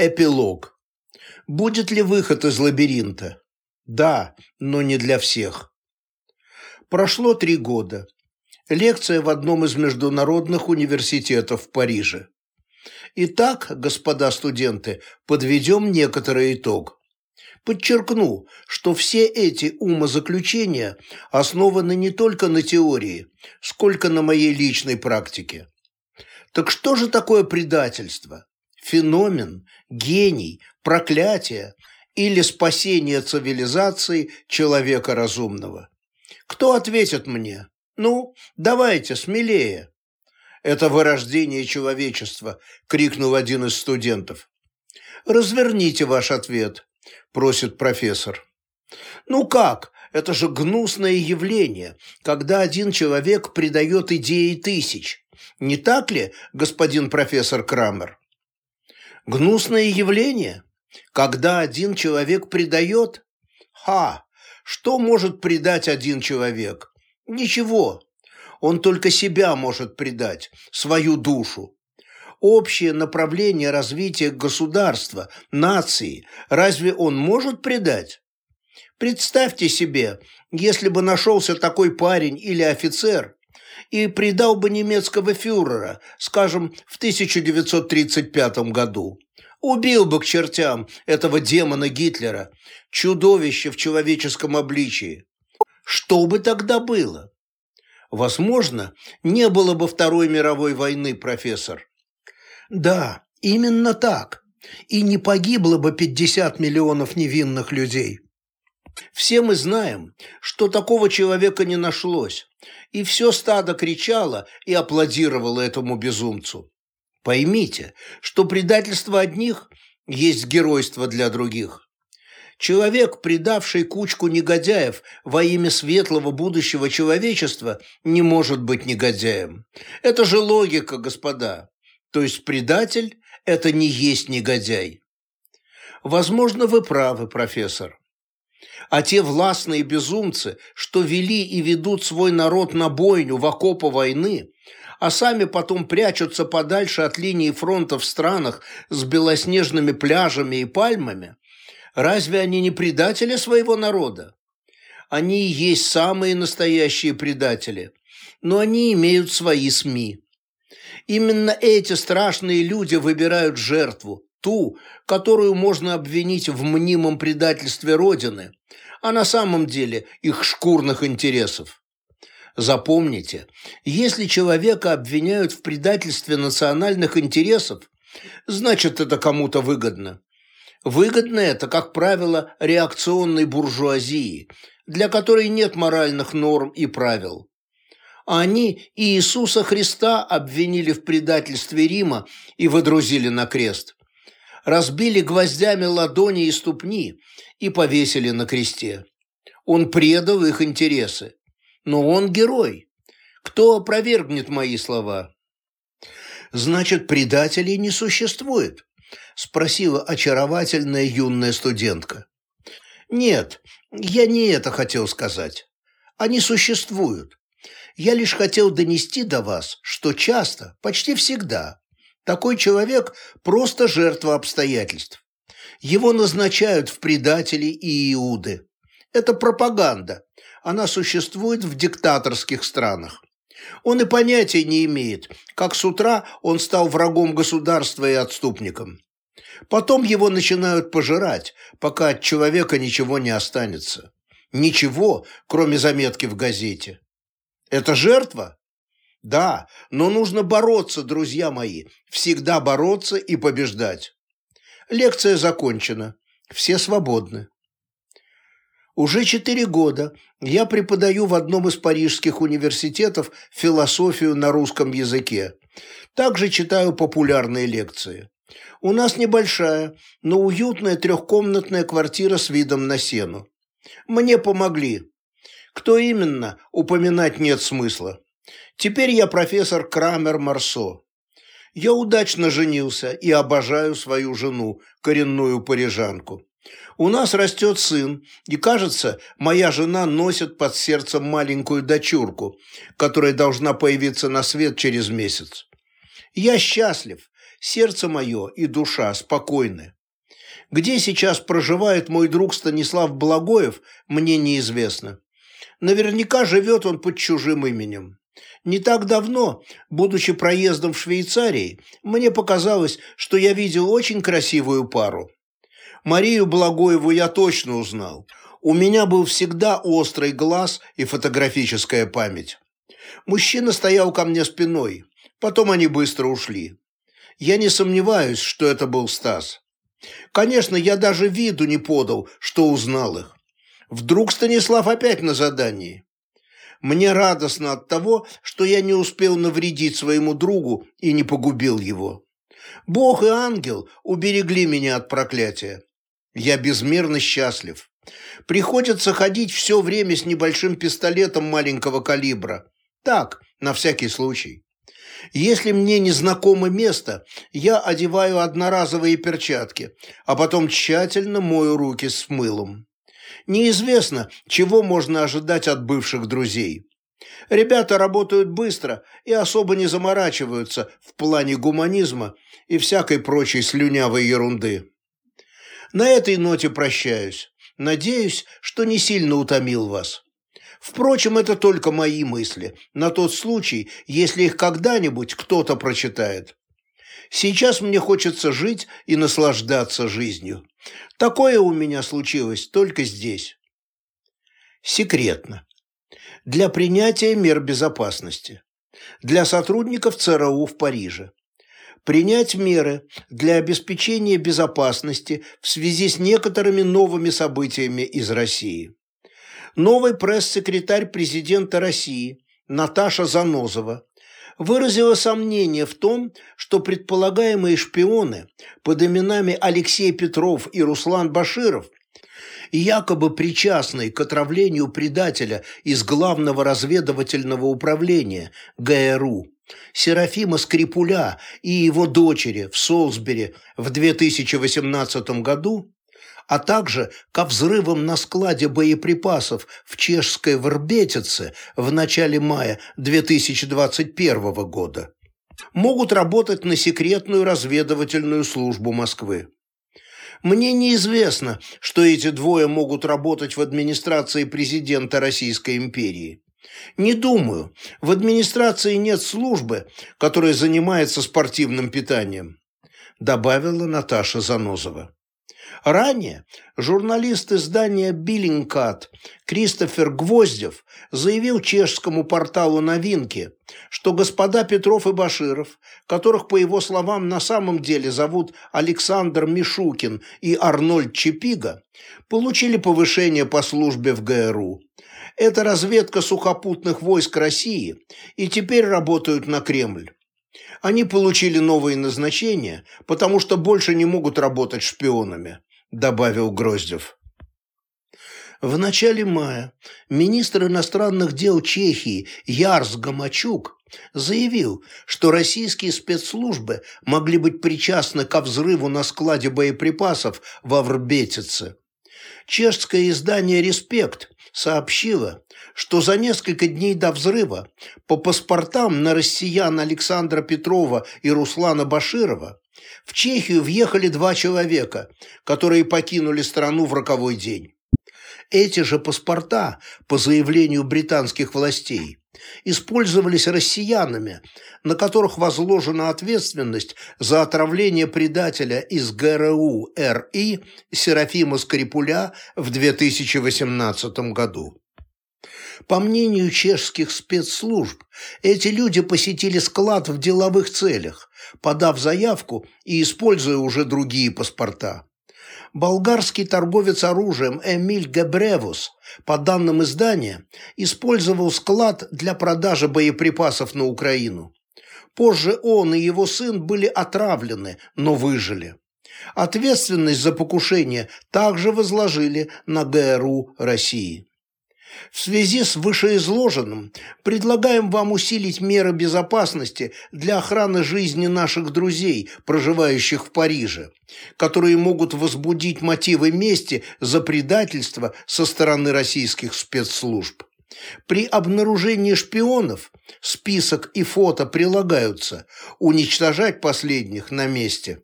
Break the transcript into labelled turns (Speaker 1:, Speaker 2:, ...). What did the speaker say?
Speaker 1: Эпилог. Будет ли выход из лабиринта? Да, но не для всех. Прошло три года. Лекция в одном из международных университетов в Париже. Итак, господа студенты, подведем некоторый итог. Подчеркну, что все эти умозаключения основаны не только на теории, сколько на моей личной практике. Так что же такое предательство? Феномен, гений, проклятие или спасение цивилизации человека разумного? Кто ответит мне? Ну, давайте, смелее. Это вырождение человечества, крикнул один из студентов. Разверните ваш ответ, просит профессор. Ну как? Это же гнусное явление, когда один человек придает идеи тысяч. Не так ли, господин профессор Крамер? Гнусное явление, когда один человек предает? Ха! Что может предать один человек? Ничего. Он только себя может предать, свою душу. Общее направление развития государства, нации, разве он может предать? Представьте себе, если бы нашелся такой парень или офицер, и предал бы немецкого фюрера, скажем, в 1935 году. Убил бы к чертям этого демона Гитлера, чудовище в человеческом обличии. Что бы тогда было? Возможно, не было бы Второй мировой войны, профессор. Да, именно так. И не погибло бы 50 миллионов невинных людей. Все мы знаем, что такого человека не нашлось, и все стадо кричало и аплодировало этому безумцу. Поймите, что предательство одних есть геройство для других. Человек, предавший кучку негодяев во имя светлого будущего человечества, не может быть негодяем. Это же логика, господа. То есть предатель – это не есть негодяй. Возможно, вы правы, профессор. А те властные безумцы, что вели и ведут свой народ на бойню в окопы войны, а сами потом прячутся подальше от линии фронта в странах с белоснежными пляжами и пальмами, разве они не предатели своего народа? Они и есть самые настоящие предатели, но они имеют свои СМИ. Именно эти страшные люди выбирают жертву, ту, которую можно обвинить в мнимом предательстве Родины, а на самом деле их шкурных интересов. Запомните, если человека обвиняют в предательстве национальных интересов, значит это кому-то выгодно. Выгодно это, как правило, реакционной буржуазии, для которой нет моральных норм и правил. Они Иисуса Христа обвинили в предательстве Рима и выдрузили на крест. Разбили гвоздями ладони и ступни и повесили на кресте. Он предал их интересы но он герой. Кто опровергнет мои слова? Значит, предателей не существует? Спросила очаровательная юная студентка. Нет, я не это хотел сказать. Они существуют. Я лишь хотел донести до вас, что часто, почти всегда, такой человек просто жертва обстоятельств. Его назначают в предатели и иуды. Это пропаганда, она существует в диктаторских странах. Он и понятия не имеет, как с утра он стал врагом государства и отступником. Потом его начинают пожирать, пока от человека ничего не останется. Ничего, кроме заметки в газете. Это жертва? Да, но нужно бороться, друзья мои, всегда бороться и побеждать. Лекция закончена. Все свободны. Уже четыре года я преподаю в одном из парижских университетов философию на русском языке. Также читаю популярные лекции. У нас небольшая, но уютная трехкомнатная квартира с видом на сену. Мне помогли. Кто именно, упоминать нет смысла. Теперь я профессор Крамер Марсо. Я удачно женился и обожаю свою жену, коренную парижанку. У нас растет сын, и, кажется, моя жена носит под сердцем маленькую дочурку, которая должна появиться на свет через месяц. Я счастлив. сердце мое и душа спокойны. Где сейчас проживает мой друг Станислав Благоев, мне неизвестно. Наверняка живет он под чужим именем. Не так давно, будучи проездом в Швейцарии, мне показалось, что я видел очень красивую пару. Марию Благоеву я точно узнал. У меня был всегда острый глаз и фотографическая память. Мужчина стоял ко мне спиной, потом они быстро ушли. Я не сомневаюсь, что это был Стас. Конечно, я даже виду не подал, что узнал их. Вдруг Станислав опять на задании. Мне радостно от того, что я не успел навредить своему другу и не погубил его. Бог и ангел уберегли меня от проклятия. Я безмерно счастлив. Приходится ходить все время с небольшим пистолетом маленького калибра. Так, на всякий случай. Если мне не знакомо место, я одеваю одноразовые перчатки, а потом тщательно мою руки с мылом. Неизвестно, чего можно ожидать от бывших друзей. Ребята работают быстро и особо не заморачиваются в плане гуманизма и всякой прочей слюнявой ерунды. На этой ноте прощаюсь. Надеюсь, что не сильно утомил вас. Впрочем, это только мои мысли, на тот случай, если их когда-нибудь кто-то прочитает. Сейчас мне хочется жить и наслаждаться жизнью. Такое у меня случилось только здесь. Секретно. Для принятия мер безопасности. Для сотрудников ЦРУ в Париже. Принять меры для обеспечения безопасности в связи с некоторыми новыми событиями из России. Новый пресс-секретарь президента России Наташа Занозова выразила сомнение в том, что предполагаемые шпионы под именами Алексей Петров и Руслан Баширов якобы причастные к отравлению предателя из Главного разведывательного управления ГРУ Серафима Скрипуля и его дочери в Солсбери в 2018 году а также ко взрывам на складе боеприпасов в чешской Варбетице в начале мая 2021 года, могут работать на секретную разведывательную службу Москвы. Мне неизвестно, что эти двое могут работать в администрации президента Российской империи. Не думаю, в администрации нет службы, которая занимается спортивным питанием, добавила Наташа Занозова. Ранее журналист издания «Биллингкат» Кристофер Гвоздев заявил чешскому порталу «Новинки», что господа Петров и Баширов, которых, по его словам, на самом деле зовут Александр Мишукин и Арнольд Чепига, получили повышение по службе в ГРУ. Это разведка сухопутных войск России и теперь работают на Кремль. Они получили новые назначения, потому что больше не могут работать шпионами. – добавил Гроздев. В начале мая министр иностранных дел Чехии Ярс Гамачук заявил, что российские спецслужбы могли быть причастны ко взрыву на складе боеприпасов в Аврбетице. Чешское издание «Респект» сообщило, что за несколько дней до взрыва по паспортам на россиян Александра Петрова и Руслана Баширова в Чехию въехали два человека, которые покинули страну в роковой день. Эти же паспорта, по заявлению британских властей, использовались россиянами, на которых возложена ответственность за отравление предателя из ГРУ РИ Серафима Скрипуля в 2018 году. По мнению чешских спецслужб, эти люди посетили склад в деловых целях, подав заявку и используя уже другие паспорта. Болгарский торговец оружием Эмиль Гебревус, по данным издания, использовал склад для продажи боеприпасов на Украину. Позже он и его сын были отравлены, но выжили. Ответственность за покушение также возложили на ГРУ России. В связи с вышеизложенным предлагаем вам усилить меры безопасности для охраны жизни наших друзей, проживающих в Париже, которые могут возбудить мотивы мести за предательство со стороны российских спецслужб. При обнаружении шпионов список и фото прилагаются, уничтожать последних на месте.